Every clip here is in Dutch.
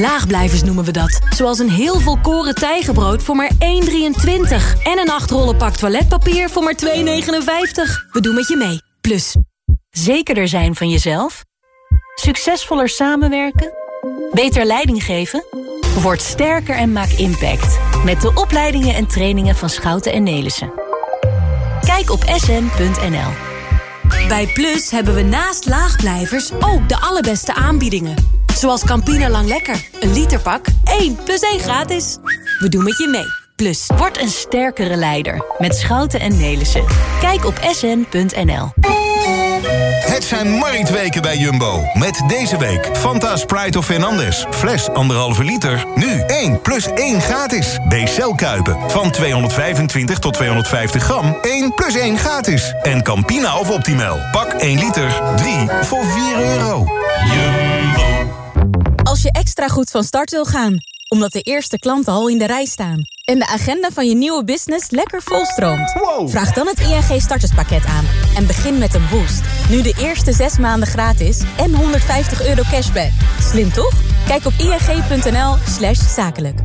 Laagblijvers noemen we dat. Zoals een heel volkoren tijgenbrood voor maar 1,23. En een 8 rollen pak toiletpapier voor maar 2,59. We doen met je mee. Plus, zekerder zijn van jezelf? Succesvoller samenwerken? Beter leiding geven? Word sterker en maak impact. Met de opleidingen en trainingen van Schouten en Nelissen. Kijk op sn.nl. Bij Plus hebben we naast laagblijvers ook de allerbeste aanbiedingen. Zoals Campina Lang Lekker. Een literpak, 1 plus 1 gratis. We doen met je mee. Plus, word een sterkere leider. Met Schouten en Nelissen. Kijk op sn.nl. Het zijn marktweken bij Jumbo. Met deze week Fanta Sprite of Fernandez. Fles 1,5 liter. Nu 1 plus 1 gratis. B-cel Kuipen. Van 225 tot 250 gram. 1 plus 1 gratis. En Campina of Optimal. Pak 1 liter. 3 voor 4 euro. Jumbo. Als je extra goed van start wil gaan, omdat de eerste klanten al in de rij staan... en de agenda van je nieuwe business lekker volstroomt... vraag dan het ING starterspakket aan en begin met een boost. Nu de eerste zes maanden gratis en 150 euro cashback. Slim toch? Kijk op ing.nl slash zakelijk.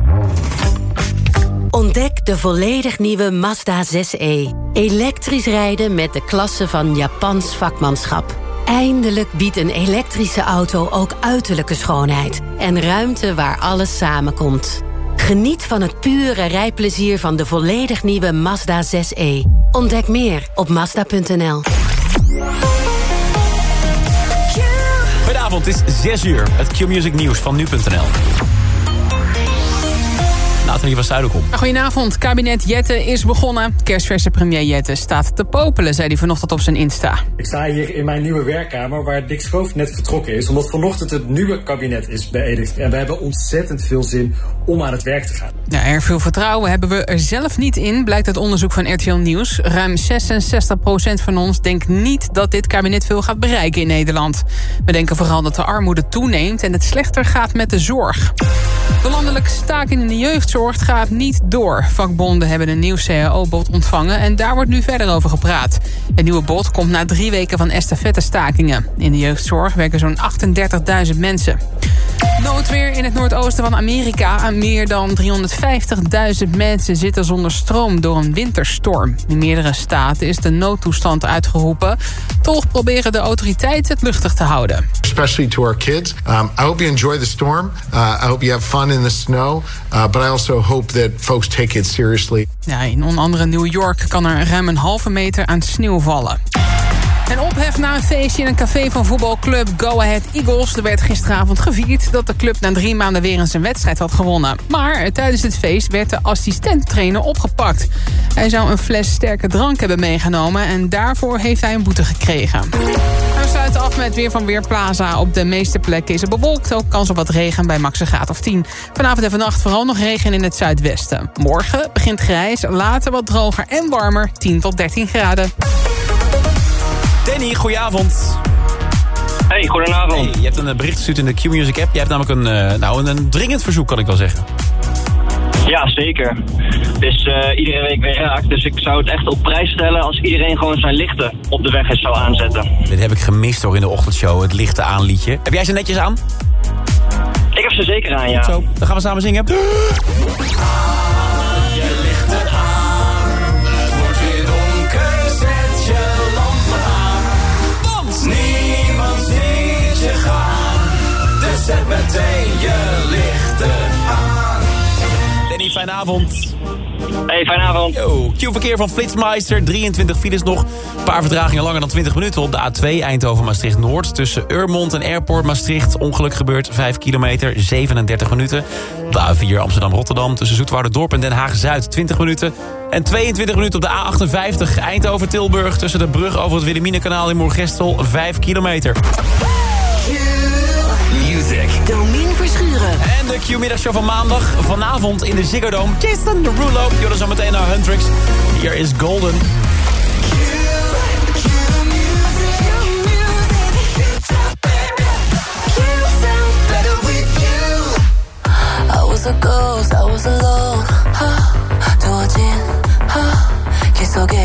Ontdek de volledig nieuwe Mazda 6e. Elektrisch rijden met de klasse van Japans vakmanschap. Eindelijk biedt een elektrische auto ook uiterlijke schoonheid... en ruimte waar alles samenkomt. Geniet van het pure rijplezier van de volledig nieuwe Mazda 6e. Ontdek meer op Mazda.nl. Goedenavond, het is 6 uur. Het Q-Music nieuws van nu.nl. Nathalie van Zuiderkom. Goedenavond, kabinet Jette is begonnen. Kerstverse premier Jette staat te popelen, zei hij vanochtend op zijn Insta. Ik sta hier in mijn nieuwe werkkamer waar Dick Schoof net vertrokken is. Omdat vanochtend het nieuwe kabinet is beëdigd. En we hebben ontzettend veel zin om aan het werk te gaan. Ja, er veel vertrouwen hebben we er zelf niet in, blijkt uit onderzoek van RTL Nieuws. Ruim 66% van ons denkt niet dat dit kabinet veel gaat bereiken in Nederland. We denken vooral dat de armoede toeneemt en het slechter gaat met de zorg. De landelijke staking in de jeugdzorg gaat niet door. Vakbonden hebben een nieuw cao-bod ontvangen en daar wordt nu verder over gepraat. Het nieuwe bod komt na drie weken van estafette-stakingen. In de jeugdzorg werken zo'n 38.000 mensen. Noodweer in het noordoosten van Amerika. Meer dan 350.000 mensen zitten zonder stroom door een winterstorm. In meerdere staten is de noodtoestand uitgeroepen. Toch proberen de autoriteiten het luchtig te houden. Especially to our kids. Um, I hope you enjoy the storm. Uh, I hope you have fun in the snow. Uh, but I also hope that folks take it seriously. Ja, in onder andere New York kan er ruim een halve meter aan sneeuw vallen. En ophef na een feestje in een café van voetbalclub Go Ahead Eagles. Er werd gisteravond gevierd dat de club na drie maanden weer eens een wedstrijd had gewonnen. Maar tijdens het feest werd de assistenttrainer opgepakt. Hij zou een fles sterke drank hebben meegenomen en daarvoor heeft hij een boete gekregen. We sluiten af met weer van Weerplaza. Op de meeste plekken is het bewolkt. Ook kans op wat regen bij max een graad of 10. Vanavond en vannacht vooral nog regen in het zuidwesten. Morgen begint grijs, later wat droger en warmer. 10 tot 13 graden. Danny, goedenavond. Hey, goedenavond. Hey, je hebt een eh, bericht gestuurd in de Q-Music app. Je hebt namelijk een, uh, nou, een, dringend verzoek, kan ik wel zeggen. Ja, zeker. Het is uh, iedere week weer raakt. Dus ik zou het echt op prijs stellen als iedereen gewoon zijn lichten op de weg zou aanzetten. Dit heb ik gemist hoor in de ochtendshow, het lichten aanliedje. Heb jij ze netjes aan? Ik heb ze zeker aan, ja. Zo, dan gaan we samen zingen. Meteen je lichten aan. Danny, fijne avond. Hey, fijne avond. Yo, Q-verkeer van Flitsmeister. 23 files nog. Een paar verdragingen langer dan 20 minuten op de A2 Eindhoven-Maastricht-Noord. Tussen Urmond en Airport Maastricht. Ongeluk gebeurt 5 kilometer, 37 minuten. Op de A4 Amsterdam-Rotterdam. Tussen Dorp en Den Haag-Zuid 20 minuten. En 22 minuten op de A58 Eindhoven-Tilburg. Tussen de brug over het Wilhelminakanaal in Moergestel 5 kilometer. En de Q-middagshow van maandag. Vanavond in de Ziggo Dome. Jason Derulo. Jullie zo meteen naar Huntrix. Hier is Golden. I was a ghost, I was alone. 두어진 길 속에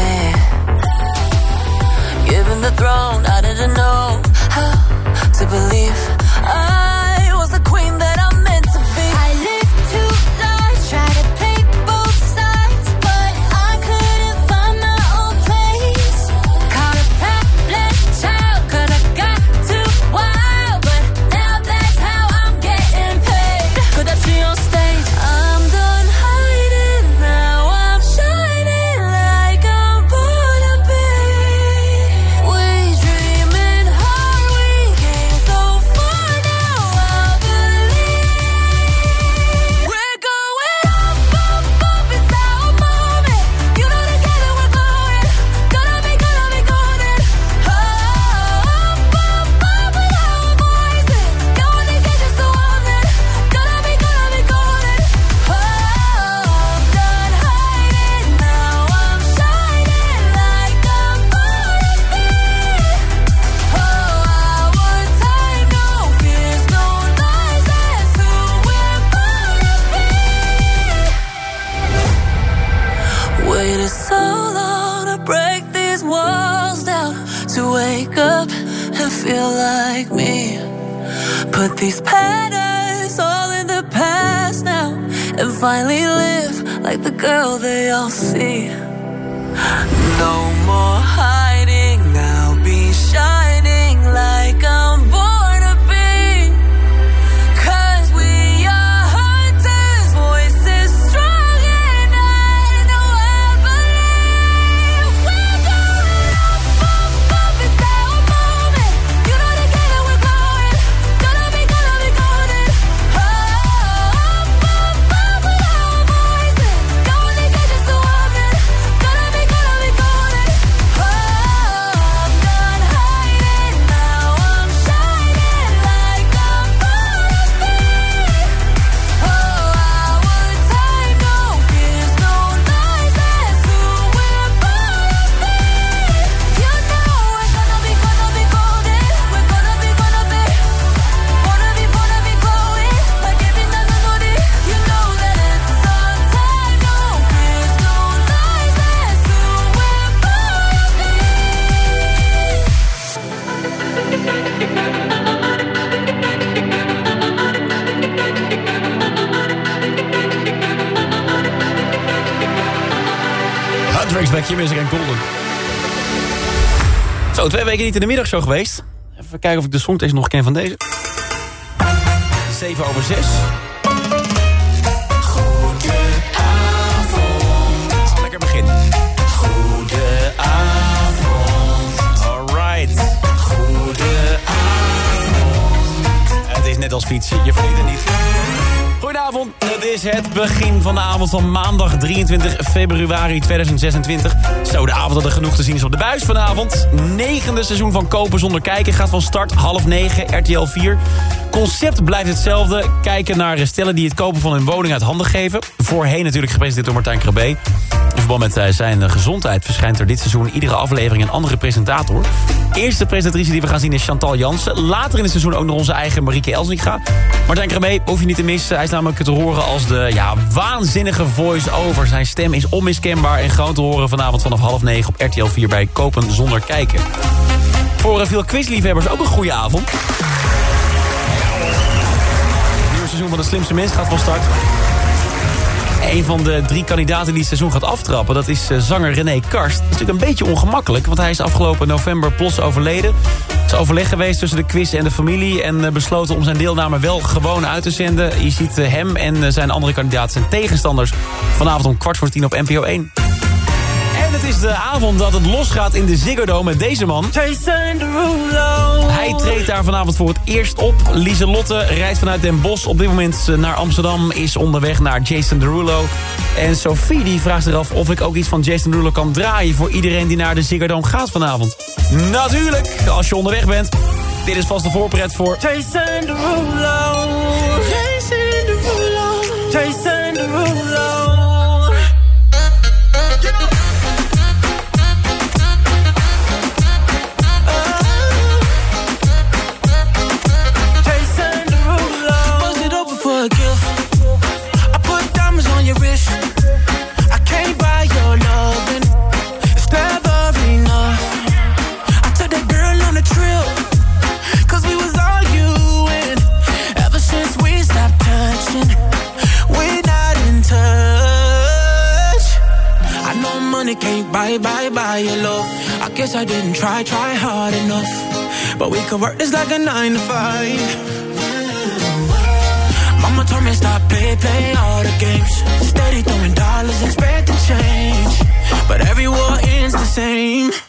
Given the throne, I didn't know how to believe. I Huntrix Back, Your Music en Golden. Zo, twee weken niet in de middagshow geweest. Even kijken of ik de songtekst nog ken van deze. 7 over 6. Goedenavond. Lekker begin. Goedenavond. Alright. Goedenavond. Het is net als fietsen, je verliet het niet. Het is het begin van de avond van maandag 23 februari 2026. Zo, de avond dat er genoeg te zien is op de buis vanavond. Negende seizoen van Kopen zonder kijken gaat van start half negen, RTL 4. Concept blijft hetzelfde. Kijken naar stellen die het kopen van hun woning uit handen geven. Voorheen natuurlijk gepresenteerd door Martijn Krabbe. Verband met eh, zijn gezondheid verschijnt er dit seizoen iedere aflevering een andere presentator. Eerste presentatrice die we gaan zien is Chantal Jansen. Later in het seizoen ook nog onze eigen Marieke Elsinga. Martijn Krabbe hoef je niet te missen. Hij is namelijk te horen als de ja, waanzinnige voice-over. Zijn stem is onmiskenbaar en gewoon te horen vanavond vanaf half negen op RTL 4 bij Kopen zonder kijken. Voor eh, veel quizliefhebbers ook een goede avond. Het nieuwe seizoen van de slimste mens gaat van start. Een van de drie kandidaten die het seizoen gaat aftrappen... dat is eh, zanger René Karst. Dat is natuurlijk een beetje ongemakkelijk... want hij is afgelopen november plots overleden. Er is overleg geweest tussen de quiz en de familie... en eh, besloten om zijn deelname wel gewoon uit te zenden. Je ziet eh, hem en zijn andere kandidaten, zijn tegenstanders... vanavond om kwart voor tien op NPO 1. En het is de avond dat het losgaat in de Ziggo Dome met deze man. Hij treedt daar vanavond voor het eerst op. Lieselotte rijdt vanuit Den Bosch op dit moment eh, naar Amsterdam. Is onderweg naar Jason Derulo. En Sophie die vraagt zich af of ik ook iets van Jason Derulo kan draaien... voor iedereen die naar de Ziggo Dome gaat vanavond. Natuurlijk, als je onderweg bent. Dit is vast de voorpret voor... Jason Derulo. Guess I didn't try, try hard enough. But we could work this like a nine to five. Mama told me stop, play, play all the games. Steady throwing dollars, expect to change. But every war ends the same.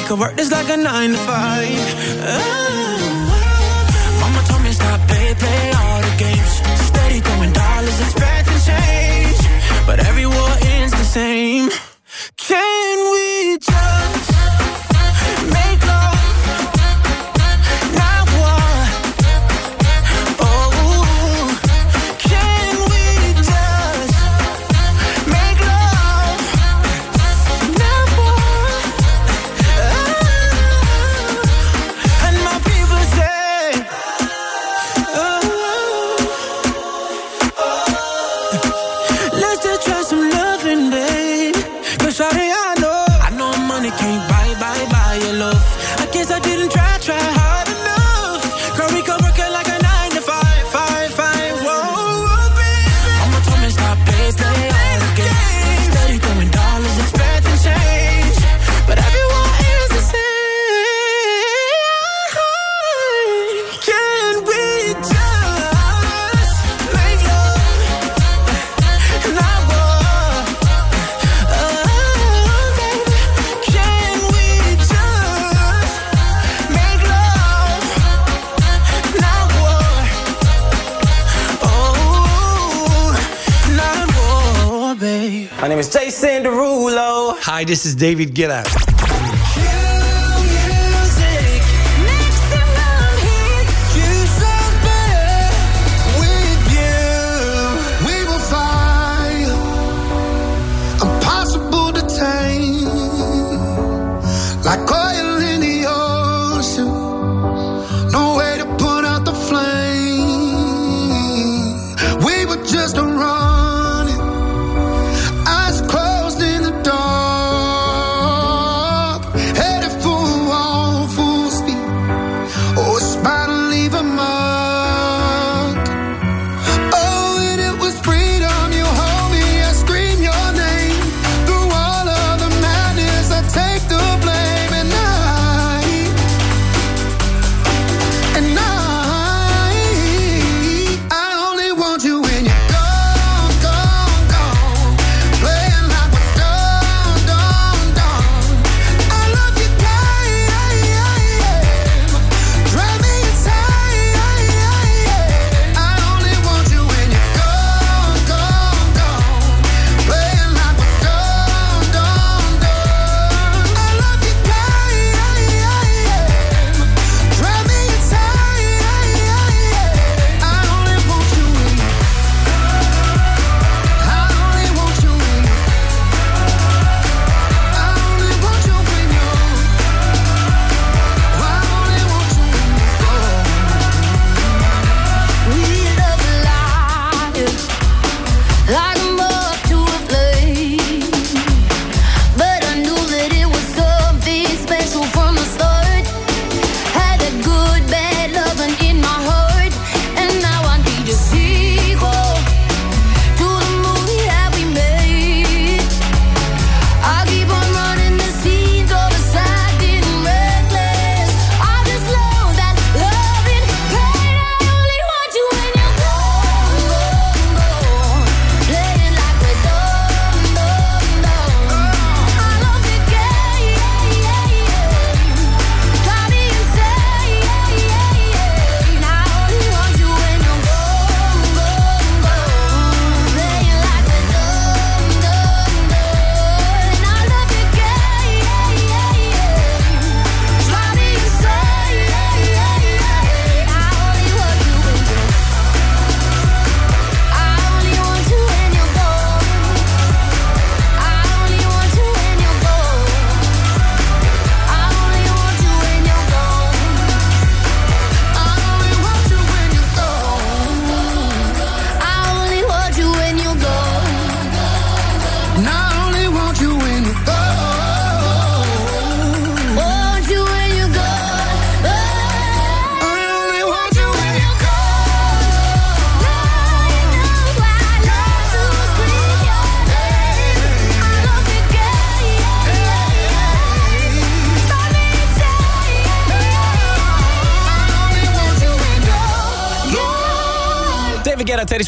we could work this like a nine to five. Oh. Mama told me stop, play, play all the games. Steady throwing dollars, expecting change, but every war ends the same. This is David Get Out.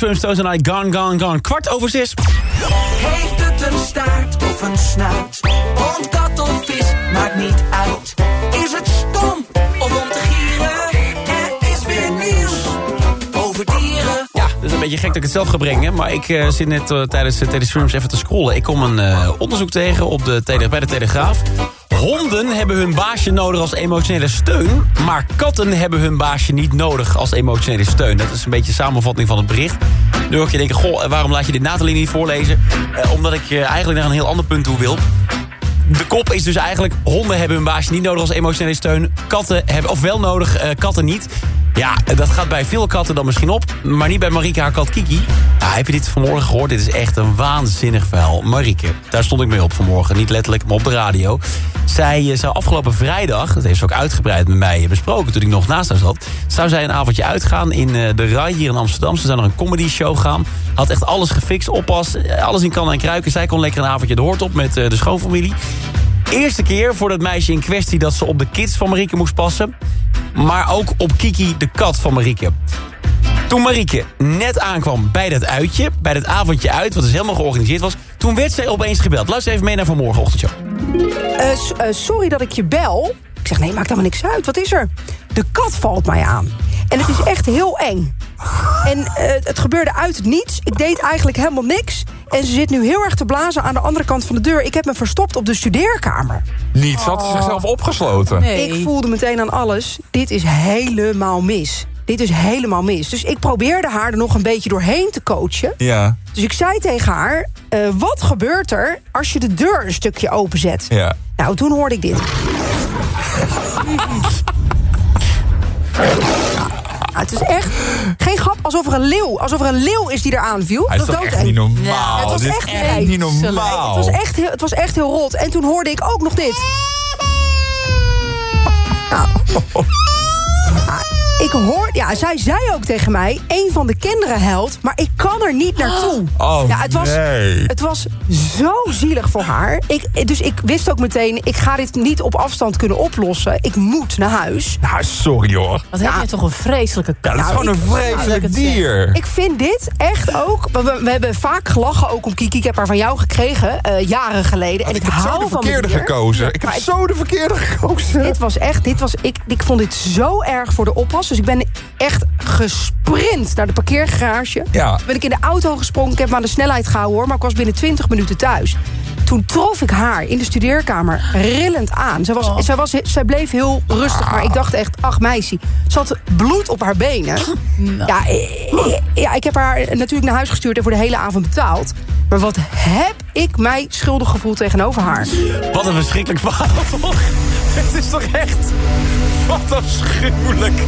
Swimstones en I Gone Gone Gone. Kwart over zes. Heeft het een staart of een snuit? Hond, kat of vis, maakt niet uit. Is het stom of om te gieren? Er is weer nieuws over dieren. Ja, dat is een beetje gek dat ik het zelf ga brengen. Maar ik eh, zit net eh, tijdens de uh, even te scrollen. Ik kom een eh, onderzoek tegen op de bij de Telegraaf. Honden hebben hun baasje nodig als emotionele steun. Maar katten hebben hun baasje niet nodig als emotionele steun. Dat is een beetje de samenvatting van het bericht. Nu hoor ik je denken, goh, waarom laat je dit Nathalie niet voorlezen? Eh, omdat ik eh, eigenlijk naar een heel ander punt toe wil. De kop is dus eigenlijk... honden hebben hun baasje niet nodig als emotionele steun. Katten hebben, of wel nodig, eh, katten niet. Ja, dat gaat bij veel katten dan misschien op. Maar niet bij Marieke haar kat Kiki. Nou, heb je dit vanmorgen gehoord? Dit is echt een waanzinnig verhaal. Marieke, daar stond ik mee op vanmorgen. Niet letterlijk, maar op de radio. Zij eh, zou afgelopen vrijdag, dat heeft ze ook uitgebreid met mij besproken... toen ik nog naast haar zat... zou zij een avondje uitgaan in eh, de RAI hier in Amsterdam. Ze zou naar een comedy show gaan. Had echt alles gefixt, oppas, eh, alles in kan en kruiken. Zij kon lekker een avondje de hoort op met de schoonfamilie. Eerste keer voor dat meisje in kwestie dat ze op de kids van Marieke moest passen. Maar ook op Kiki, de kat van Marieke. Toen Marieke net aankwam bij dat uitje, bij dat avondje uit... wat dus helemaal georganiseerd was... toen werd zij opeens gebeld. Luister even mee naar vanmorgenochtend. Eh, eh, sorry dat ik je bel. Ik zeg, nee, maakt helemaal niks uit. Wat is er? De kat valt mij aan. En het is echt heel eng. En eh, het gebeurde uit het niets. Ik deed eigenlijk helemaal niks. En ze zit nu heel erg te blazen aan de andere kant van de deur. Ik heb me verstopt op de studeerkamer. Niet, ze had zichzelf opgesloten. Ik voelde meteen aan alles. Dit is helemaal mis. Dit is helemaal mis. Dus ik probeerde haar er nog een beetje doorheen te coachen. Ja, Dus ik zei tegen haar... eh, wat gebeurt er als je de deur een stukje openzet? ja. Nou, toen hoorde ik dit. Ja, het is echt geen grap, alsof er een leeuw, alsof er een leeuw is die er aanviel. Hij is Dat was echt niet normaal? Het was Dit is echt, echt nee, niet normaal. Het was, echt heel, het was echt heel rot. En toen hoorde ik ook nog dit. Nou. Ik hoor, ja, zij zei ook tegen mij, een van de kinderen huilt, maar ik kan er niet naartoe. Oh, ja, het was, nee. het was zo zielig voor haar. Ik, dus ik wist ook meteen, ik ga dit niet op afstand kunnen oplossen. Ik moet naar huis. Nou, sorry hoor. Wat heb je toch een vreselijke Ja, dat is gewoon een vreselijk dier. Ik vind dit echt ook... We, we- hebben vaak gelachen ook om Kiki. Ik heb haar van jou gekregen, eh, jaren geleden. En ik, Ik heb zo hou de verkeerde gekozen. Ik heb zo de verkeerde gekozen. Dit was echt, dit was, ik, ik vond dit zo erg voor de oppas. Dus ik ben echt gesprint naar de parkeergarage. Ja. Toen ben ik in de auto gesprongen. Ik heb me aan de snelheid gehouden hoor. Maar ik was binnen 20 minuten thuis. Toen trof ik haar in de studeerkamer rillend aan. Zij, was, zij, was, zij bleef heel rustig, maar ik dacht echt, ach meisje. Ze had bloed op haar benen. Ja, eh, ja, ik heb haar natuurlijk naar huis gestuurd en voor de hele avond betaald. Maar wat heb ik mij schuldig gevoeld tegenover haar. Wat een verschrikkelijk verhaal, toch? Het is toch echt... Wat afschuwelijk.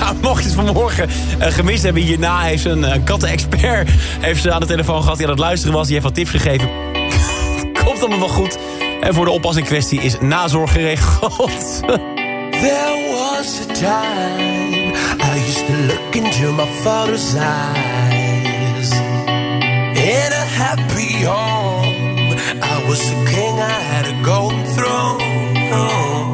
Nou, mocht je het vanmorgen eh, gemist hebben... hierna heeft een uh, kattenexpert heeft ze aan de telefoon gehad... die aan het luisteren was, die heeft wat tips gegeven. Komt allemaal wel goed. En voor de oppas in kwestie is nazorg geregeld. There was a time I used to look into my father's eyes. In a happy home, I was a king, I had a golden throne.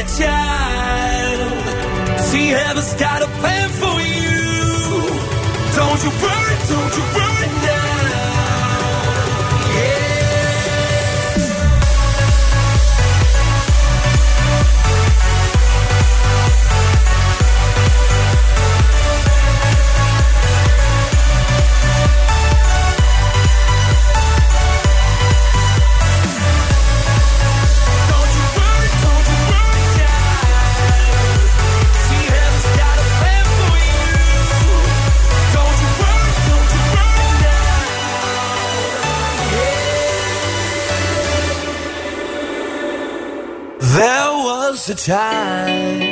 worry, child. See, heaven's got a plan for you. Don't you worry, don't you worry now. Time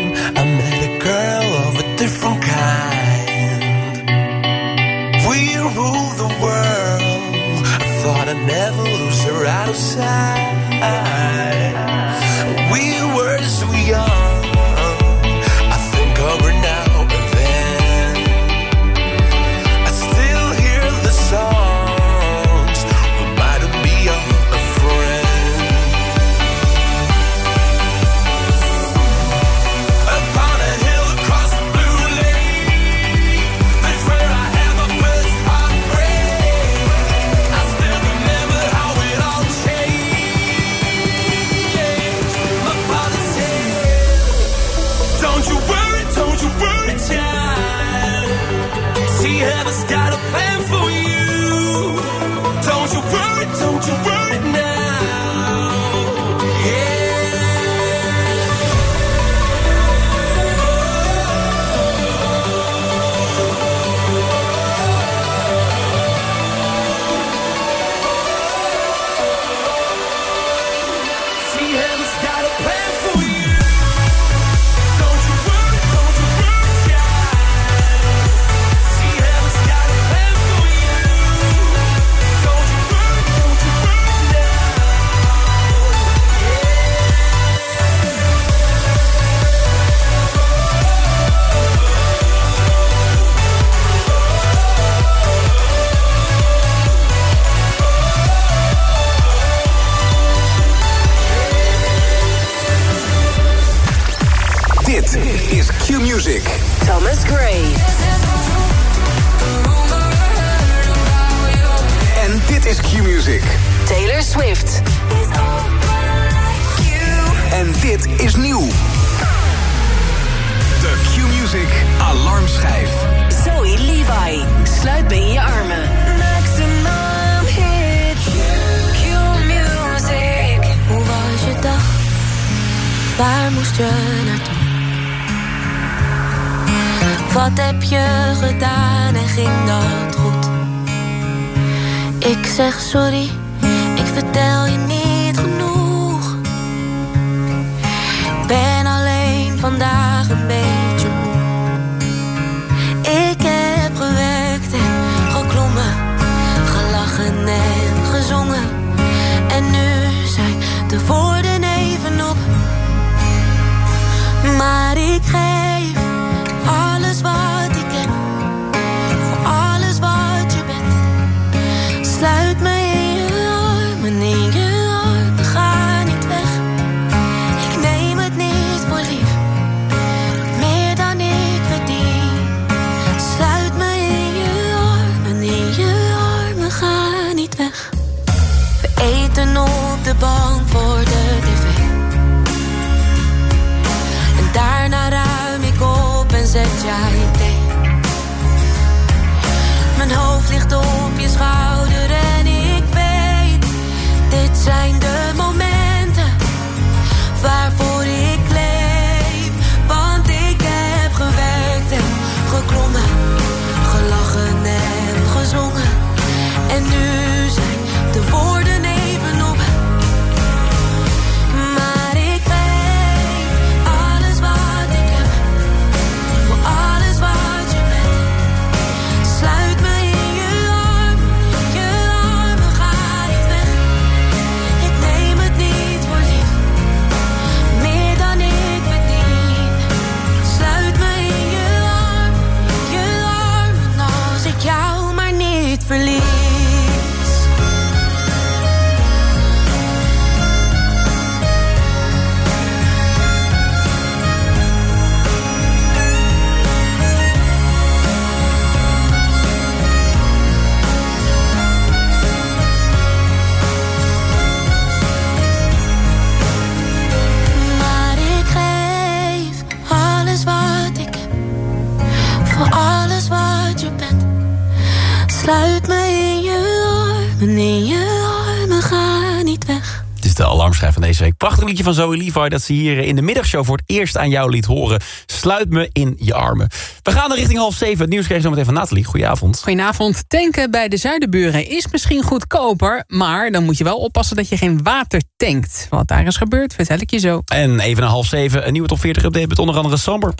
liedje van Zoe Levi dat ze hier in de middagshow voor het eerst aan jou liet horen. Sluit me in je armen. We gaan er richting half zeven. Het nieuws je zo meteen van Nathalie. Goedenavond. Goedenavond. Tanken bij de Zuidenburen is misschien goedkoper... maar dan moet je wel oppassen dat je geen water tankt. Wat daar is gebeurd, vertel ik je zo. En even na half zeven een nieuwe top 40 update... met onder andere Samber.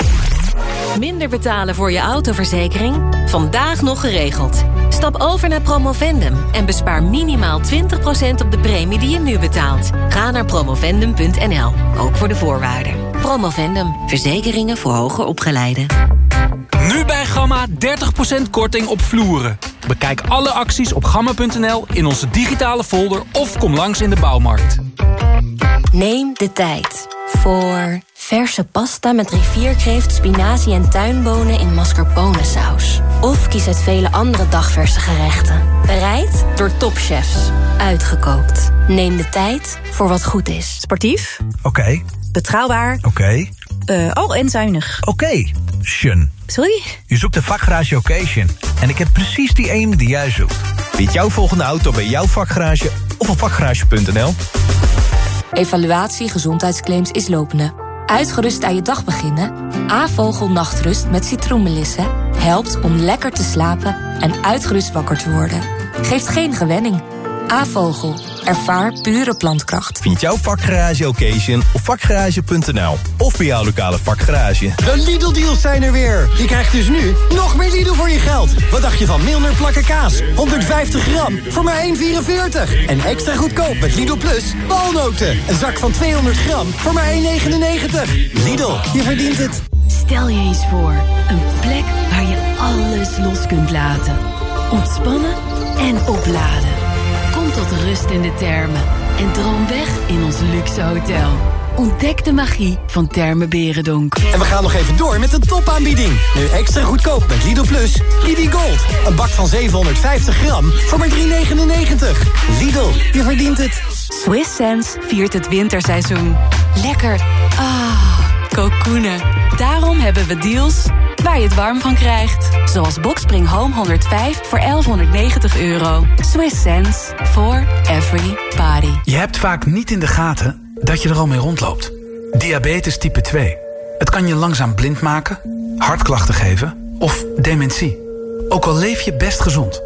Minder betalen voor je autoverzekering? Vandaag nog geregeld. Stap over naar Promovendum en bespaar minimaal 20% op de premie die je nu betaalt. Ga naar promovendum.nl, ook voor de voorwaarden. Promovendum, verzekeringen voor hoger opgeleiden. Nu bij Gamma 30% korting op vloeren. Bekijk alle acties op gamma.nl in onze digitale folder of kom langs in de bouwmarkt. Neem de tijd voor verse pasta met rivierkreeft, spinazie en tuinbonen in mascarpone saus. Of kies uit vele andere dagverse gerechten. Bereid door topchefs. Uitgekookt. Neem de tijd voor wat goed is. Sportief, Oké, betrouwbaar, oké, eh, oh en zuinig. oké. Shun. Sorry? Je zoekt een vakgarage occasion. En ik heb precies die ene die jij zoekt. Vind jouw volgende auto bij jouw vakgarage of op vakgarage.nl. Evaluatie gezondheidsclaims is lopende. Uitgerust aan je dag beginnen? A-vogel nachtrust met citroenmelissen helpt om lekker te slapen en uitgerust wakker te worden. Geeft geen gewenning. A-vogel. Ervaar pure plantkracht. Vind jouw vakgarage occasion op vakgarage.nl. Of bij jouw lokale vakgarage. De Lidl-deals zijn er weer. Je krijgt dus nu nog meer Lidl voor je geld. Wat dacht je van Milner plakken kaas? 150 gram voor maar 1,44. En extra goedkoop met Lidl Plus walnoten. Een zak van 200 gram voor maar 1,99. Lidl, je verdient het. Stel je eens voor, een plek waar je alles los kunt laten. Ontspannen en opladen. Kom tot rust in de termen en droom weg in ons luxe hotel. Ontdek de magie van Termen Berendonk. En we gaan nog even door met de topaanbieding. Nu extra goedkoop met Lidl Plus. Kiwi Gold. Een bak van 750 gram voor maar 3,99. Lidl, je verdient het. Swiss Sense viert het winterseizoen. Lekker. Ah, kokoenen. Daarom hebben we deals waar je het warm van krijgt. Zoals Boxspring Home 105 voor 1190 euro. Swiss Sense for every party. Je hebt vaak niet in de gaten dat je er al mee rondloopt. Diabetes type 2. Het kan je langzaam blind maken, hartklachten geven of dementie. Ook al leef je best gezond.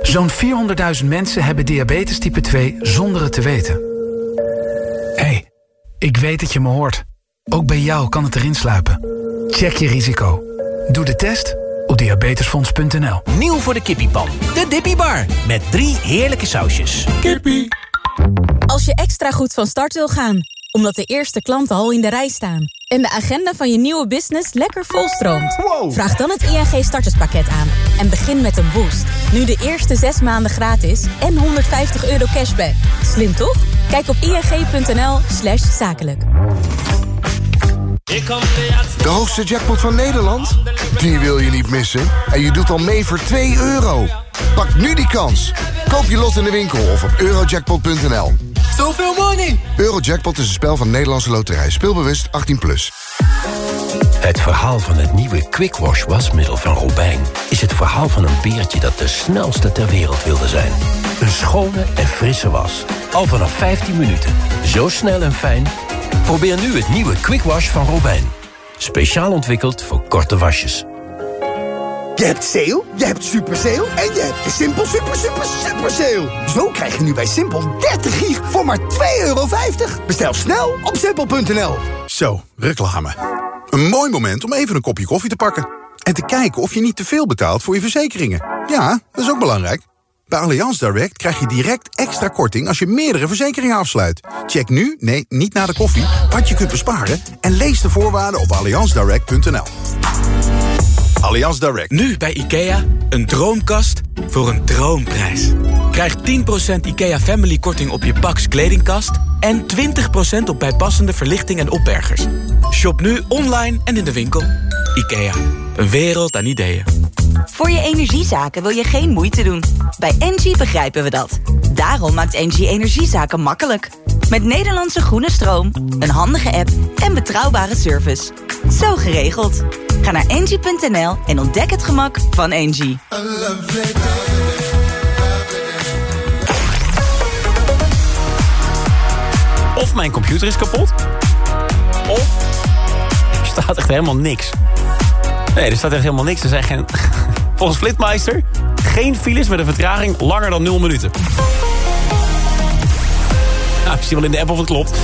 Zo'n 400.000 mensen hebben diabetes type 2 zonder het te weten. Hé, hey, ik weet dat je me hoort. Ook bij jou kan het erin sluipen. Check je risico. Doe de test op diabetesfonds.nl. Nieuw voor de kippiepan. De Dippy Bar. Met drie heerlijke sausjes. Kippie. Als je extra goed van start wil gaan, omdat de eerste klanten al in de rij staan... en de agenda van je nieuwe business lekker volstroomt... vraag dan het ING starterspakket aan en begin met een boost. Nu de eerste zes maanden gratis en 150 euro cashback. Slim toch? Kijk op ing.nl slash zakelijk. De hoogste jackpot van Nederland? Die wil je niet missen. En je doet al mee voor 2 euro. Pak nu die kans. Koop je lot in de winkel of op eurojackpot.nl. Zoveel money! Eurojackpot is een spel van Nederlandse Loterij. Speelbewust 18+. Plus. Het verhaal van het nieuwe Quick Wash wasmiddel van Robijn... is het verhaal van een beertje dat de snelste ter wereld wilde zijn. Een schone en frisse was. Al vanaf 15 minuten. Zo snel en fijn. Probeer nu het nieuwe Quick Wash van Robijn. Speciaal ontwikkeld voor korte wasjes. Je hebt sale, je hebt super sale en je hebt de Simpel super super super sale. Zo krijg je nu bij Simpel 30 gig voor maar 2,50 euro. Bestel snel op simpel.nl. Zo, reclame. Een mooi moment om even een kopje koffie te pakken. En te kijken of je niet te veel betaalt voor je verzekeringen. Ja, dat is ook belangrijk. Bij Allianz Direct krijg je direct extra korting als je meerdere verzekeringen afsluit. Check nu, nee, niet na de koffie, wat je kunt besparen... en lees de voorwaarden op allianzdirect.nl. Allianz Direct. Nu bij IKEA, een droomkast voor een droomprijs. Krijg 10% IKEA Family korting op je Pax kledingkast... en 20% op bijpassende verlichting en opbergers. Shop nu online en in de winkel. IKEA, een wereld aan ideeën. Voor je energiezaken wil je geen moeite doen. Bij Engie begrijpen we dat. Daarom maakt Engie energiezaken makkelijk. Met Nederlandse groene stroom, een handige app en betrouwbare service. Zo geregeld. Ga naar engie.nl en ontdek het gemak van Engie. Of mijn computer is kapot. Of er staat echt helemaal niks. Nee, er staat echt helemaal niks. Er zijn geen... Volgens Flitmeister geen files met een vertraging langer dan 0 minuten. Nou, ik zie wel in de app of het klopt.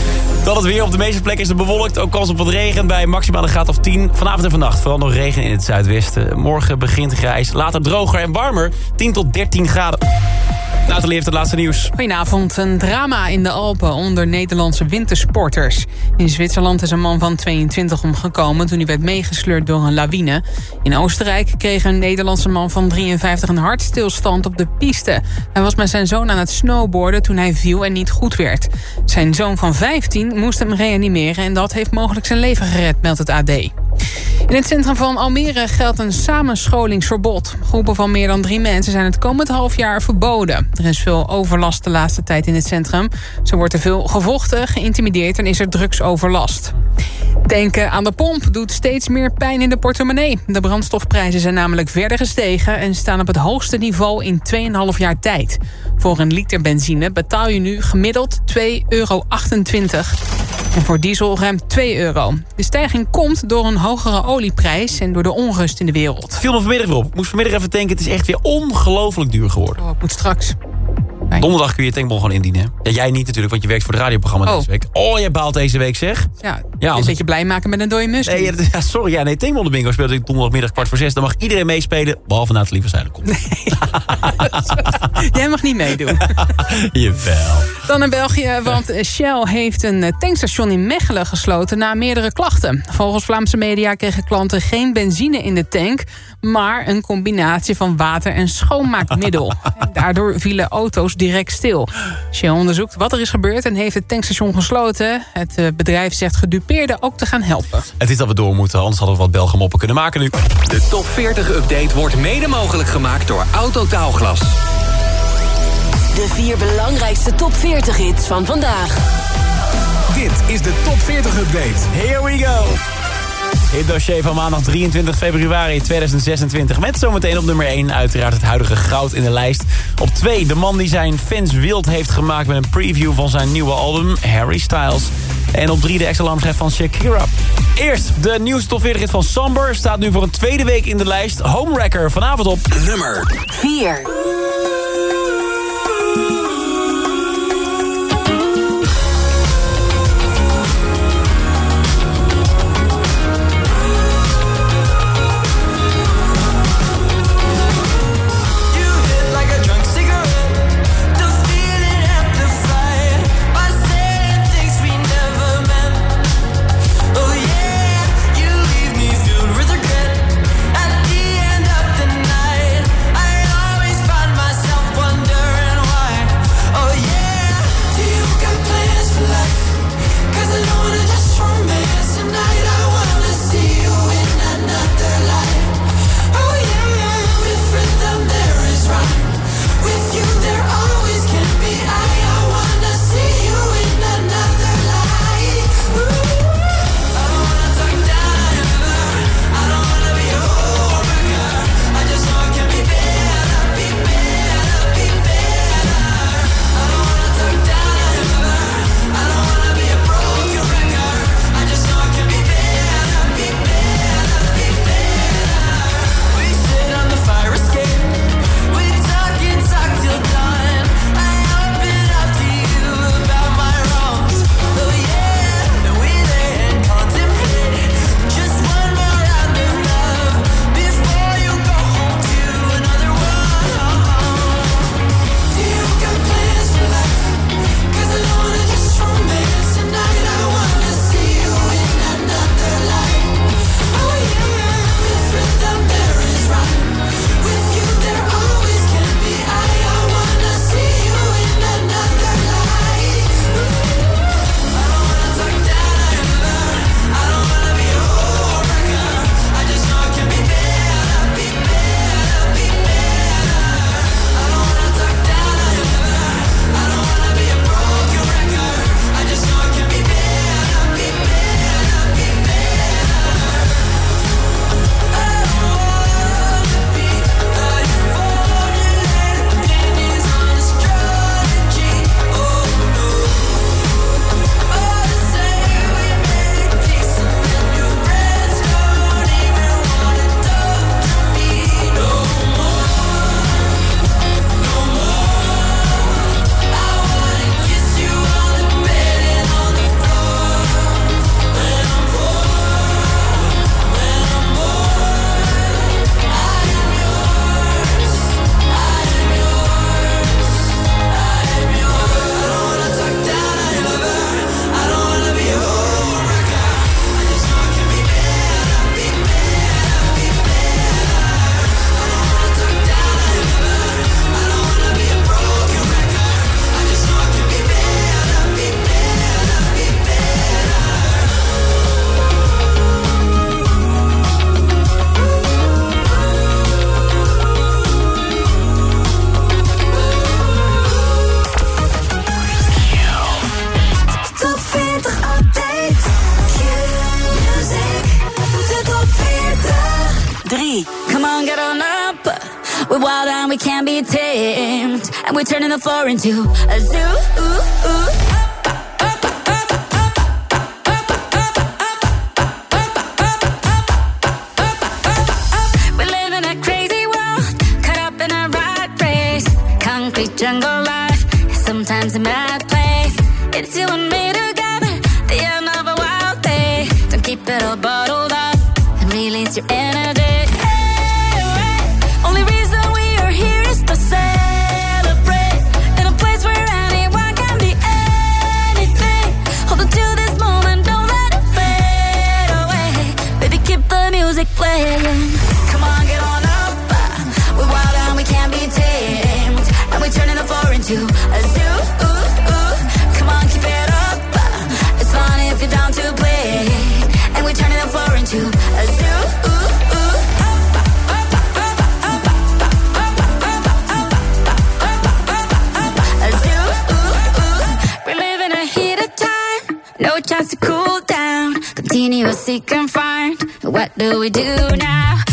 Dan het weer op de meeste plekken is het bewolkt. Ook kans op wat regen bij maximale graad of 10. Vanavond en vannacht vooral nog regen in het zuidwesten. Morgen begint grijs, later droger en warmer. 10 tot 13 graden. Nathalie heeft het laatste nieuws. Goedenavond. Een drama in de Alpen onder Nederlandse wintersporters. In Zwitserland is een man van 22 omgekomen... toen hij werd meegesleurd door een lawine. In Oostenrijk kreeg een Nederlandse man van 53 een hartstilstand op de piste. Hij was met zijn zoon aan het snowboarden toen hij viel en niet goed werd. Zijn zoon van 15 moest hem reanimeren... en dat heeft mogelijk zijn leven gered, meldt het AD. In het centrum van Almere geldt een samenscholingsverbod. Groepen van meer dan drie mensen zijn het komend half jaar verboden. Er is veel overlast de laatste tijd in het centrum. Zo wordt er veel gevochten, geïntimideerd en is er drugsoverlast. Denken aan de pomp doet steeds meer pijn in de portemonnee. De brandstofprijzen zijn namelijk verder gestegen... en staan op het hoogste niveau in 2,5 jaar tijd. Voor een liter benzine betaal je nu gemiddeld 2,28 euro. En voor diesel ruim 2 euro. De stijging komt door een hogere olieprijs... en door de onrust in de wereld. Viel me vanmiddag weer op. Ik moest vanmiddag even denken, het is echt weer ongelooflijk duur geworden. Oh, ik moet straks. Donderdag kun je je tankbon gewoon indienen. Ja, jij niet natuurlijk, want je werkt voor het radioprogramma Oh. deze week. Oh, jij baalt deze week zeg. Ja, Ja, een beetje blij maken met een dode mus. Nee, ja, sorry, ja, nee, tankbon de bingo speelt ik donderdagmiddag kwart voor zes. Dan mag iedereen meespelen, behalve Nathalie van Zuilenkom. Jij mag niet meedoen. Jawel. Dan naar België, want Shell heeft een eh, tankstation in Mechelen gesloten na meerdere klachten. Volgens Vlaamse media kregen klanten geen benzine in de tank, maar een combinatie van water en schoonmaakmiddel. Daardoor vielen auto's direct stil. Shell onderzoekt wat er is gebeurd en heeft het tankstation gesloten. Het eh, bedrijf zegt ook te gaan helpen. Het is dat we door moeten, anders hadden we wat Belgemoppen kunnen maken nu. De top 40 update wordt mede mogelijk gemaakt door Autotaalglas. De vier belangrijkste top 40 hits van vandaag. Dit is de top 40 update. Here we go. Het dossier van maandag 23 februari 2026. Met zometeen op nummer 1 uiteraard het huidige goud in de lijst. Op 2 de man die zijn fans wild heeft gemaakt met een preview van zijn nieuwe album Harry Styles. En op 3 de extra alarmschijf van Shakira. Eerst de nieuwste top 40 hit van Samber. Staat nu voor een tweede week in de lijst. Homewrecker vanavond op nummer 4. Into a zoo. Music playing. Come on, get on up. We're wild and we can't be tamed. And we're turning the floor into a zoo. Come on, keep it up. It's fun if you're down to play. And we're turning the floor into a zoo. No chance to cool down. Continuous seek and find. What do we do now?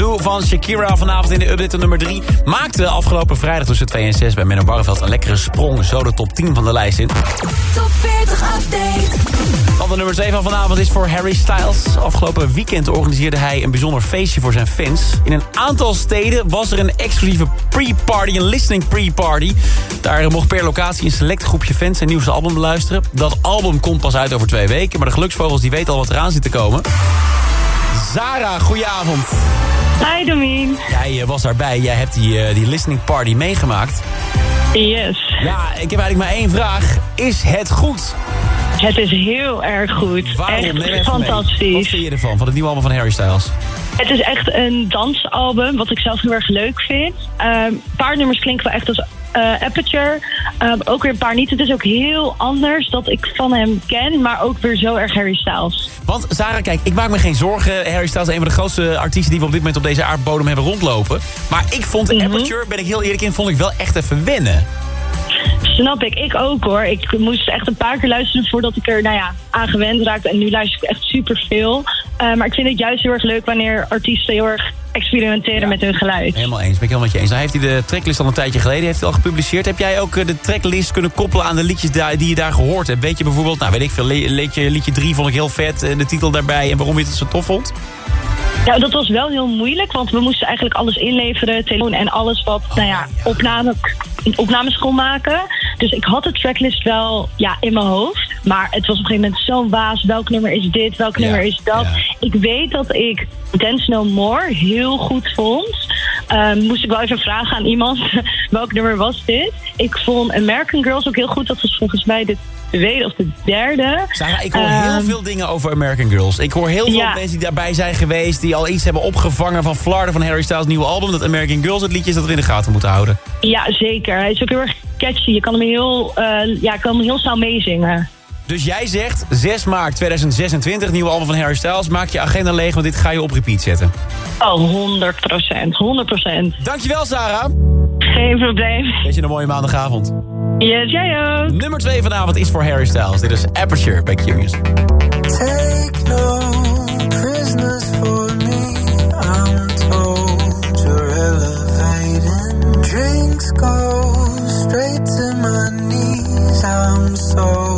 Zoo van Shakira vanavond in de update nummer 3. Maakte afgelopen vrijdag tussen 2 en 6 bij Menno Barreveld een lekkere sprong. Zo de top 10 van de lijst in. Top 40 update. Want de nummer 2 van vanavond is voor Harry Styles. Afgelopen weekend organiseerde hij een bijzonder feestje voor zijn fans. In een aantal steden was er een exclusieve pre-party, een listening pre-party. Daar mocht per locatie een select groepje fans zijn nieuwste album beluisteren. Dat album komt pas uit over twee weken, maar de geluksvogels die weten al wat eraan zit te komen. Zara, goedenavond. Hi Domien. Jij eh, was daarbij, jij hebt die, eh, die listening party meegemaakt. Yes. Ja, ik heb eigenlijk maar één vraag. Is het goed? Het is heel erg goed. Waarom? Mee. echt fantastisch. Wat vind je ervan, van het nieuwe album van Harry Styles? Het is echt een dansalbum, wat ik zelf heel erg leuk vind. Ehm, Een paar nummers klinken wel echt als eh, Aperture. Ehm, ook weer een paar niet. Het is ook heel anders dat ik van hem ken, maar ook weer zo erg Harry Styles. Want Sarah, kijk, ik maak me geen zorgen. Harry Styles is een van de grootste artiesten die we op dit moment op deze aardbodem hebben rondlopen. Maar ik vond Mhm. Aperture, ben ik heel eerlijk in, vond ik wel echt even wennen. Snap ik, ik ook hoor. Ik moest echt een paar keer luisteren voordat ik er nou ja, aan gewend raakte. En nu luister ik echt super veel. maar ik vind het juist heel erg leuk wanneer artiesten heel erg experimenteren met hun geluid. Helemaal eens, ben ik helemaal met je eens. Dan heeft hij de tracklist al een tijdje geleden heeft hij al gepubliceerd. Heb jij ook eh, de tracklist kunnen koppelen aan de liedjes die je daar gehoord hebt? Weet je bijvoorbeeld, nou weet ik veel, li- liedje, liedje 3 vond ik heel vet. En de titel daarbij en waarom je het zo tof vond? Ja, dat was wel heel moeilijk, want we moesten eigenlijk alles inleveren, telefoon en alles wat, nou ja, opname, opnames kon maken. Dus ik had de tracklist wel ja, in mijn hoofd, maar het was op een gegeven moment zo'n waas. Welk nummer is dit, welk nummer is dat? Ik weet dat ik Dance No More heel goed vond. ehm, moest ik wel even vragen aan iemand welk nummer was dit. Ik vond American Girls ook heel goed. Dat was volgens mij de tweede of de derde. Sarah, ik hoor heel Ehm, veel dingen over American Girls. Ik hoor heel veel Ja. mensen die daarbij zijn geweest... die al iets hebben opgevangen van Florida van Harry Styles nieuwe album. Dat American Girls het liedje is dat we in de gaten moeten houden. Ja, zeker. Hij is ook heel erg catchy. Je kan hem heel, eh, ja, kan hem heel snel meezingen. Dus jij zegt 6 maart 2026, nieuwe album van Harry Styles. Maak je agenda leeg, want dit ga je op repeat zetten. Oh, 100 procent. 100 procent. Dankjewel, Sarah. Geen probleem. Weet je een mooie maandagavond. Yes, jij ook. Nummer 2 vanavond is voor Harry Styles. Dit is Aperture bij Q-Music. Take no prisoners for me. I'm told you're elevating. Drinks go straight to my knees. I'm sold.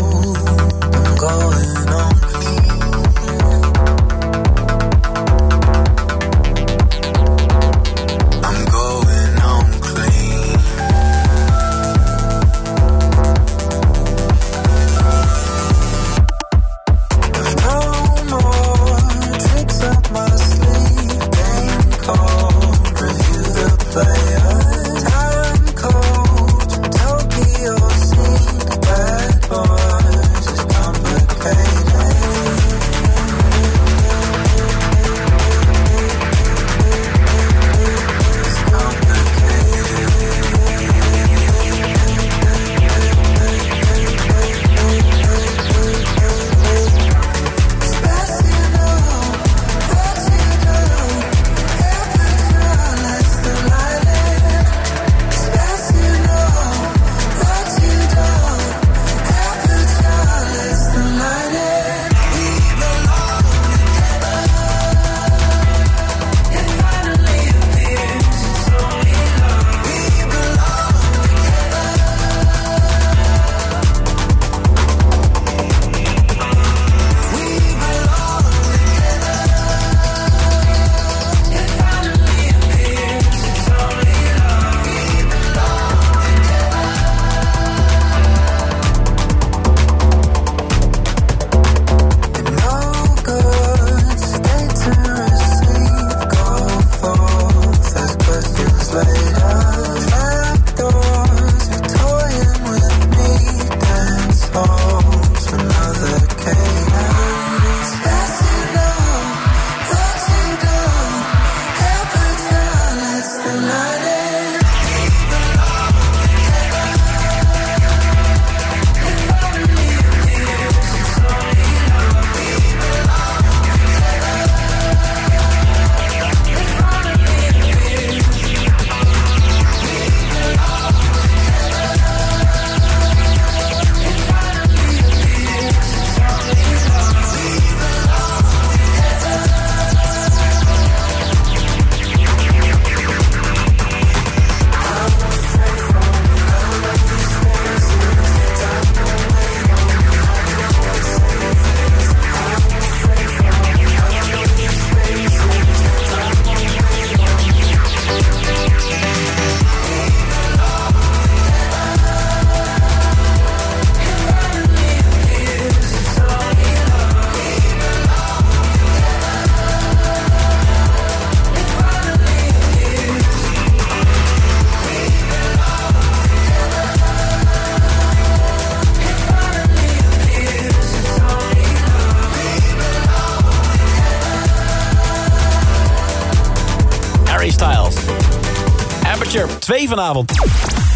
Vanavond.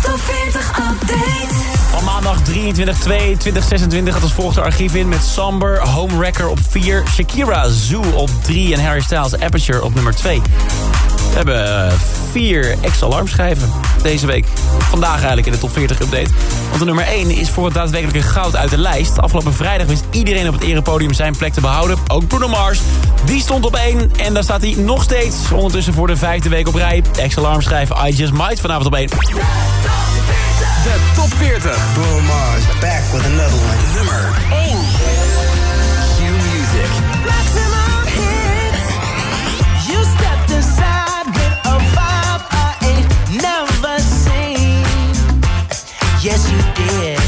Top 40 update. Van maandag 23 2 2026 gaat ons volgende archief in met Samber, Home Wrecker op 4, Shakira, Zoo op 3 en Harry Styles Aperture op nummer 2. We hebben eh, vier extra alarmschijven deze week. Vandaag eigenlijk in de top 40 update. Want de nummer 1 is voor het daadwerkelijke goud uit de lijst. Afgelopen vrijdag wist iedereen op het erepodium zijn plek te behouden. Ook Bruno Mars. Die stond op 1 en daar staat hij nog steeds. Ondertussen voor de vijfde week op rij. Extra alarmschijf I Just Might vanavond op 1. De top 40. Bruno Mars, back with another one. Nummer 1. Q-Music. Maximum hits. You stepped inside with a vibe I ain't never seen. Yes, you did.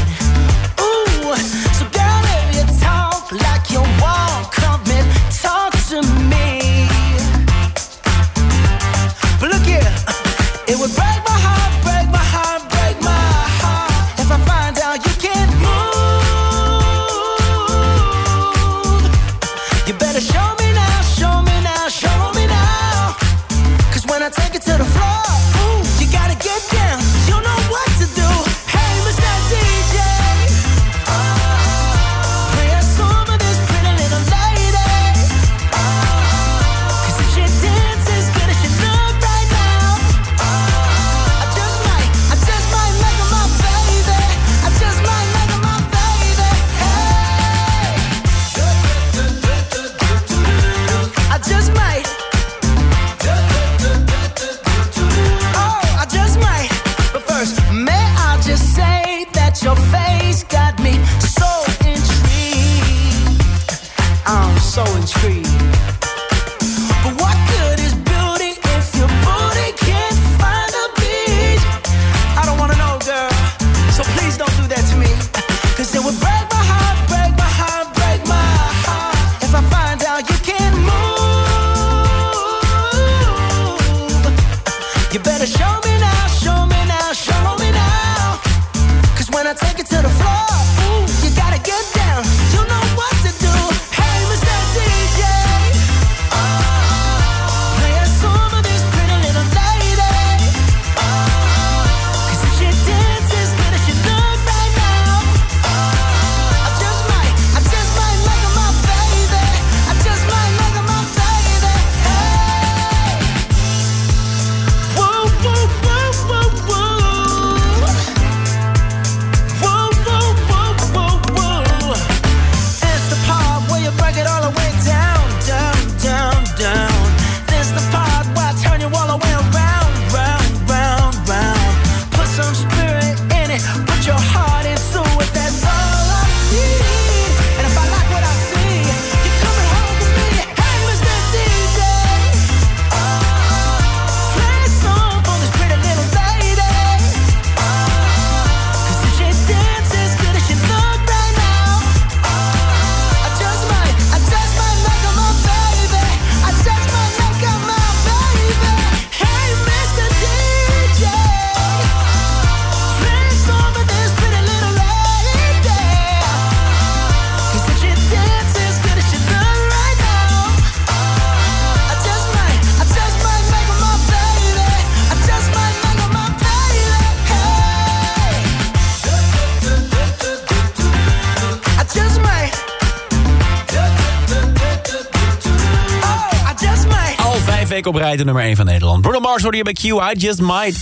Op rij de nummer 1 van Nederland. Bruno Mars hoorde je bij Q, I Just Might.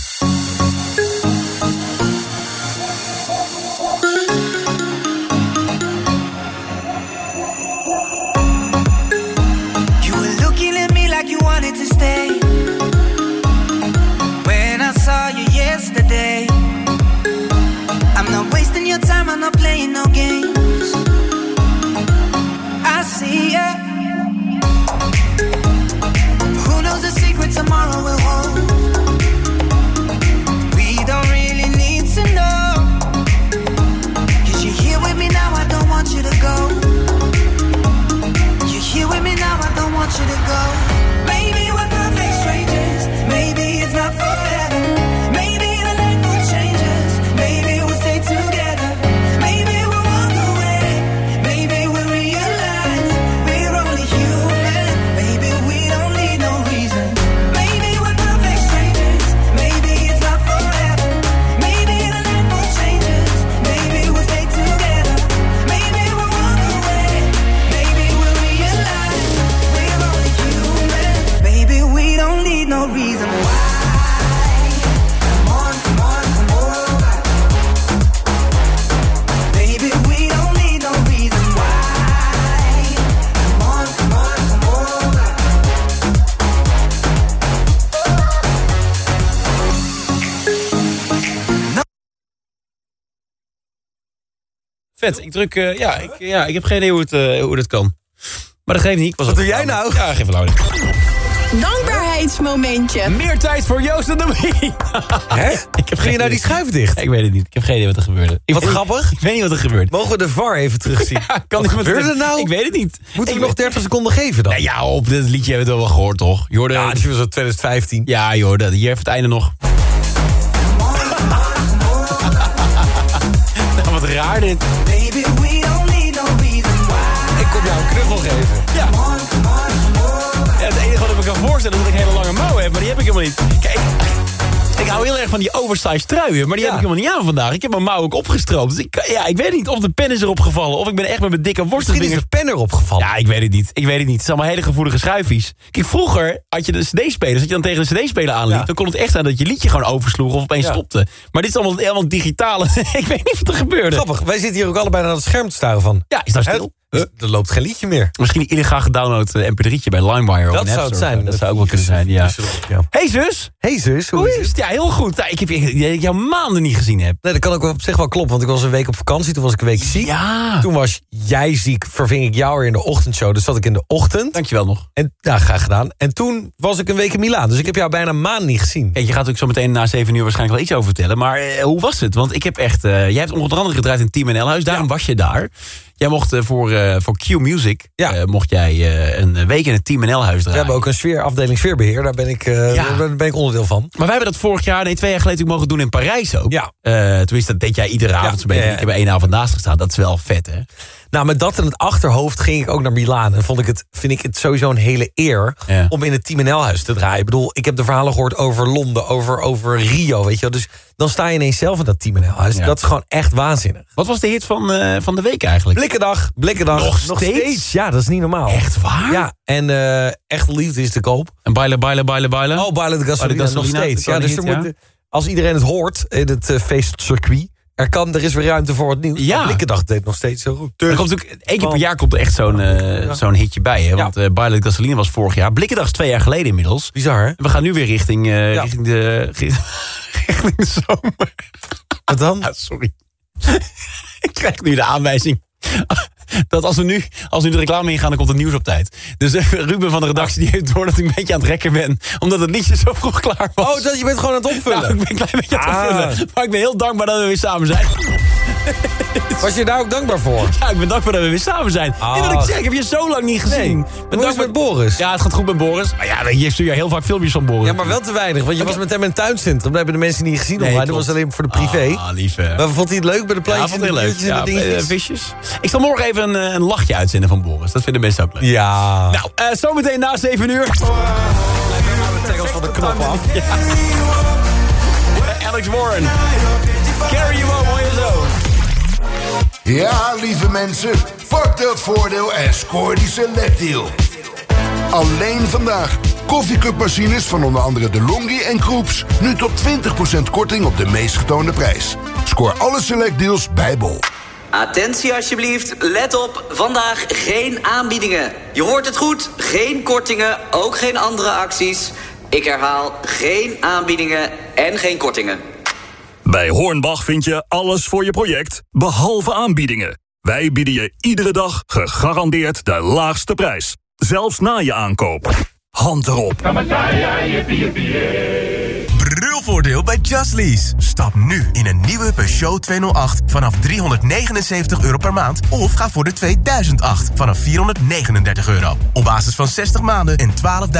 I'm not wasting your time, I'm not playing no games. Vet, ik druk... eh, ja, ik, ja, ik heb geen idee hoe het, eh, hoe dat kan. Maar dat geeft niet. Ik was Wat doe jij nou? Ja, geen idee. Dankbaarheidsmomentje. Meer tijd voor Joost en de Mie. Hè? Ik heb Ging je nou die schuif dicht? Ik weet het niet. Ik heb geen idee wat er gebeurde. Ik Wat weet- grappig. Ik weet niet wat er gebeurt. Mogen we de VAR even terugzien? kan Wat gebeurde er nou? Ik weet het niet. Moeten Ik we nog weet- 30 seconden geven dan? Nee, ja, op dit liedje hebben we het wel gehoord, toch? Je hoorde, Ja, dit was uit 2015. ja, je hoorde hier even het einde nog. nou, wat raar dit. Baby, we don't need no reason why. Ik kom jou een knuffel geven. Ja. Ja, het enige wat ik me kan voorstellen is dat ik hele lange mouwen heb, maar die heb ik helemaal niet. Kijk, ik hou heel erg van die oversized truien, maar die Ja. heb ik helemaal niet aan vandaag. Ik heb mijn mouw ook opgestroopt. Dus ik, ja, ik weet niet of de pen is erop gevallen, of ik ben echt met mijn dikke Misschien is de pen erop gevallen. Ja, ik weet het niet. Ik weet het niet. Het zijn allemaal hele gevoelige schuifjes. Kijk, vroeger had je de cd-spelers. Dat je dan tegen de cd-speler aanliep. Ja. Dan kon het echt zijn dat je liedje gewoon oversloeg of opeens Ja. stopte. Maar dit is allemaal helemaal digitale. ik weet niet wat er gebeurde. Grappig, wij zitten hier ook allebei naar het scherm te staren van. Ja, is dat Hè? stil? Dus Er loopt geen liedje meer. Misschien een illegaal gedownload eh, mp3'tje bij LimeWire. of Dat zou het zijn. Dat zou ook wel kunnen zijn, ja. Hey zus, Hey zus, hoe, is het? Ja, heel goed. Ik heb jou maanden niet gezien heb. Nee, dat kan ook op zich wel kloppen, want ik was een week op vakantie. Toen was ik een week ziek. Ja. Toen was jij ziek, verving ik jou weer in de ochtendshow. Dus zat ik in de ochtend. Dankjewel nog. En, ja, graag gedaan. En toen was ik een week in Milaan. Dus ik heb jou bijna een maand niet gezien. Kijk, je gaat ook zo meteen na 7 uur waarschijnlijk wel iets over vertellen. Maar eh, hoe was het? Want ik heb echt... eh, jij hebt onder andere gedraaid in Team NL Huis. Daarom was je daar. Jij mocht eh, voor, eh, voor Q Music eh, mocht jij een week in het Team NL-huis We draaien. hebben ook een sfeer, afdeling sfeerbeheer. Daar ben ik, Ja. daar ben ik onderdeel van. Maar wij hebben dat vorig jaar, nee, twee jaar geleden natuurlijk mogen doen in Parijs ook. Ja. Tenminste, dat deed jij iedere avond ja. Ik heb één avond naast gestaan. Dat is wel vet, hè? Nou, met dat in het achterhoofd ging ik ook naar Milaan. En vond ik het, vind ik het sowieso een hele eer Ja. om in het Team NL-huis te draaien. Ik bedoel, ik heb de verhalen gehoord over Londen, over, over Rio, weet je wel. Dus dan sta je ineens zelf in dat Team NL-huis. Ja. Dat is gewoon echt waanzinnig. Wat was de hit van, eh, van de week eigenlijk? Blikkendag, Blikkendag. Nog steeds? Ja, dat is niet normaal. Echt waar? Ja, en eh echt liefde is te koop. En Baile, Baile, Baile, Baile? Oh, Baile de Gasolina, nog steeds. Ja, dus er hit, moet, als iedereen het hoort in het eh, feestcircuit... Er, kan, er is weer ruimte voor het nieuws. Ja. Blikkendag deed nog steeds zo goed. Er komt natuurlijk, één keer per jaar komt er echt zo'n eh, zo'n hitje bij. Hè? Want eh Baile de Gasoline was vorig jaar. Blikkendag is twee jaar geleden inmiddels. Bizar, hè? We gaan nu weer richting, eh, richting, de, richting de zomer. Wat dan? Ah, sorry. ik krijg nu de aanwijzing. Dat als we, nu, als we nu de reclame ingaan, dan komt het nieuws op tijd. Dus eh, Ruben van de redactie die heeft door dat ik een beetje aan het rekken ben. Omdat het liedje zo vroeg klaar was. Oh, dat, je bent gewoon aan het opvullen. Nou, ik ben een klein beetje aan het Ah. opvullen. Maar ik ben heel dankbaar dat we weer samen zijn. Was je daar ook dankbaar voor? Ja, ik ben dankbaar dat we weer samen zijn. Nee, wat ik zeg, ik heb je zo lang niet gezien. Nee. Ben Hoe is het dankbaar- met Boris? Ja, het gaat goed met Boris. Maar ja, je, ik stuur je heel vaak filmpjes van Boris. Ja, maar wel te weinig. Want je was met hem in het tuincentrum. Daar hebben de mensen niet gezien Nee. Dat was alleen voor de privé. Ah, lief hè. Maar vond hij het leuk bij de Ja, plaatjes vond en heel leuk. en Ja, de visjes. Ik zal morgen even een, eh, een lachje uitzenden van Boris. Dat vinden mensen ook leuk. Ja. Nou, eh, zometeen na 7 uur. Tegels van de knop af. Ja. Alex Warren. Carry you home, hoor je zo. Ja, lieve mensen, pak dat voordeel en scoor die selectdeal. Alleen vandaag. Koffiecupmachines van onder andere De Longhi en Kroeps. Nu tot 20% korting op de meest getoonde prijs. Scoor alle selectdeals bij Bol. Attentie alsjeblieft, let op, vandaag geen aanbiedingen. Je hoort het goed, geen kortingen, ook geen andere acties. Ik herhaal, geen aanbiedingen en geen kortingen. Bij Hornbach vind je alles voor je project, behalve aanbiedingen. Wij bieden je iedere dag gegarandeerd de laagste prijs. Zelfs na je aankoop. Hand erop. Brulvoordeel bij Just Lease. Stap nu in een nieuwe Peugeot 208 vanaf 379 euro per maand. Of ga voor de 2008 vanaf 439 euro. Op basis van 60 maanden en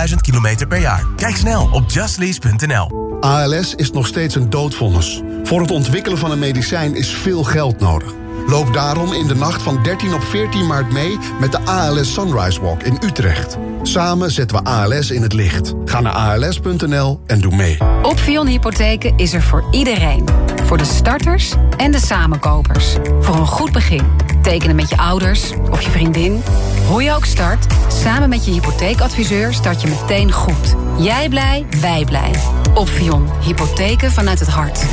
12.000 kilometer per jaar. Kijk snel op justlease.nl. ALS is nog steeds een doodvonnis. Voor het ontwikkelen van een medicijn is veel geld nodig. Loop daarom in de nacht van 13 op 14 maart mee met de ALS Sunrise Walk in Utrecht. Samen zetten we ALS in het licht. Ga naar als.nl en doe mee. Opvion Hypotheken is er voor iedereen. Voor de starters en de samenkopers. Voor een goed begin. Tekenen met je ouders of je vriendin. Hoe je ook start, samen met je hypotheekadviseur start je meteen goed. Jij blij, wij blij. Opvion Hypotheken vanuit het hart.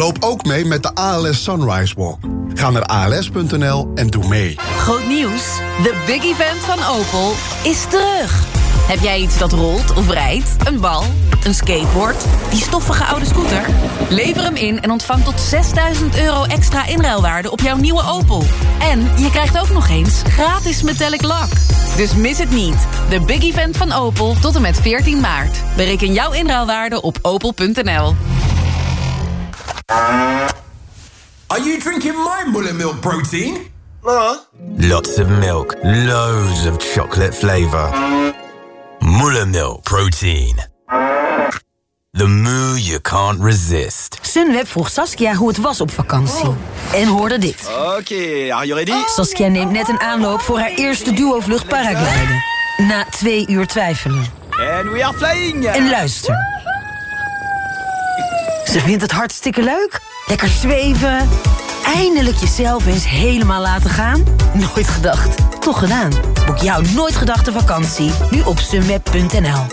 Loop ook mee met de ALS Sunrise Walk. Ga naar als.nl en doe mee. Groot nieuws. De big event van Opel is terug. Heb jij iets dat rolt of rijdt? Een bal? Een skateboard? Die stoffige oude scooter? Lever hem in en ontvang tot 6000 euro extra inruilwaarde op jouw nieuwe Opel. En je krijgt ook nog eens gratis metallic lak. Dus mis het niet. De big event van Opel tot en met 14 maart. Bereken jouw inruilwaarde op opel.nl. Are you drinking my mullet milk protein? Lots of milk, loads of chocolate flavor. Muller Milk Protein. The moo you can't resist. Sunweb vroeg Saskia hoe het was op vakantie. En hoorde dit. Oké, are you ready? Saskia neemt net een aanloop voor haar eerste duo-vlucht paragliden. Na twee uur twijfelen. And we are flying! En luister. Ze vindt het hartstikke leuk. Lekker zweven. Eindelijk jezelf eens helemaal laten gaan. Nooit gedacht. Toch gedaan. Boek jouw nooit gedachte vakantie. Nu op sunweb.nl.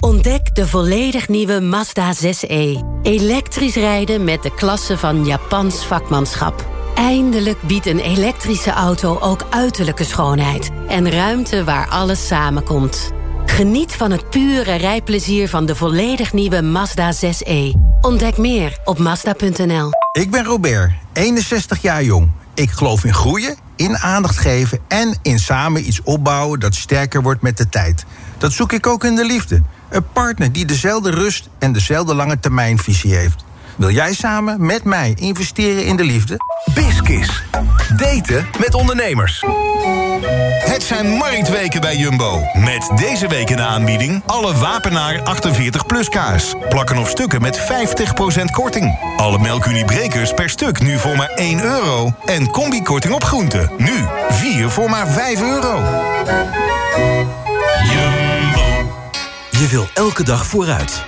Ontdek de volledig nieuwe Mazda 6e. Elektrisch rijden met de klasse van Japans vakmanschap. Eindelijk biedt een elektrische auto ook uiterlijke schoonheid. En ruimte waar alles samenkomt. Geniet van het pure rijplezier van de volledig nieuwe Mazda 6e. Ontdek meer op Mazda.nl. Ik ben Robert, 61 jaar jong. Ik geloof in groeien, in aandacht geven en in samen iets opbouwen dat sterker wordt met de tijd. Dat zoek ik ook in de liefde. Een partner die dezelfde rust en dezelfde lange termijnvisie heeft. Wil jij samen met mij investeren in de liefde? Biskis. Daten met ondernemers. Het zijn marktweken bij Jumbo. Met deze week in de aanbieding... alle Wapenaar 48 plus kaas. Plakken of stukken met 50% korting. Alle melkuniebrekers per stuk nu voor maar 1 euro. En combikorting op groenten. Nu 4 voor maar 5 euro. Jumbo. Je wil elke dag vooruit.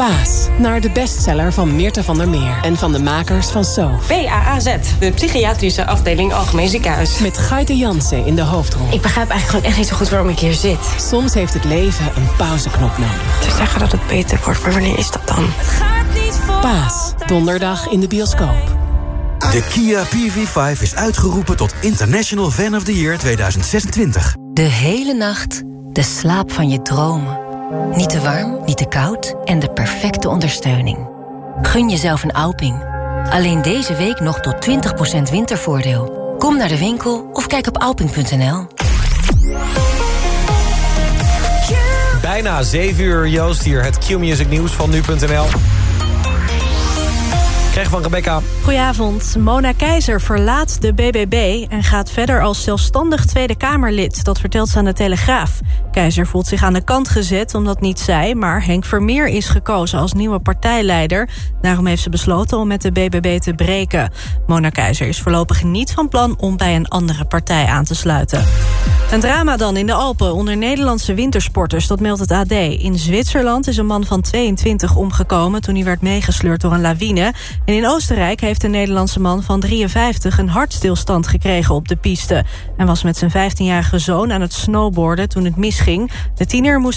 Paas, naar de bestseller van Meerte van der Meer en van de makers van So. PAAZ, de psychiatrische afdeling Algemeen Ziekenhuis. Met Gaite Jansen in de hoofdrol. Ik begrijp eigenlijk gewoon echt niet zo goed waarom ik hier zit. Soms heeft het leven een pauzeknop nodig. Ze zeggen dat het beter wordt, maar wanneer is dat dan? Het gaat niet voor... Paas, donderdag in de bioscoop. De Kia PV5 is uitgeroepen tot International Fan of the Year 2026. De hele nacht de slaap van je dromen. Niet te warm, niet te koud en de perfecte ondersteuning. Gun jezelf een Alping. Alleen deze week nog tot 20% wintervoordeel. Kom naar de winkel of kijk op alping.nl. Bijna 7 uur, Joost hier. Het Q-music nieuws van nu.nl. Krijg van Rebecca. Goedenavond. Mona Keizer verlaat de BBB en gaat verder als zelfstandig Tweede Kamerlid. Dat vertelt ze aan de Telegraaf. Keizer voelt zich aan de kant gezet omdat niet zij, maar Henk Vermeer is gekozen als nieuwe partijleider. Daarom heeft ze besloten om met de BBB te breken. Mona Keizer is voorlopig niet van plan om bij een andere partij aan te sluiten. Een drama dan in de Alpen onder Nederlandse wintersporters, dat meldt het AD. In Zwitserland is een man van 22 omgekomen toen hij werd meegesleurd door een lawine. En in Oostenrijk heeft een Nederlandse man van 53 een hartstilstand gekregen op de piste. En was met zijn 15-jarige zoon aan het snowboarden toen het misging. De tiener moest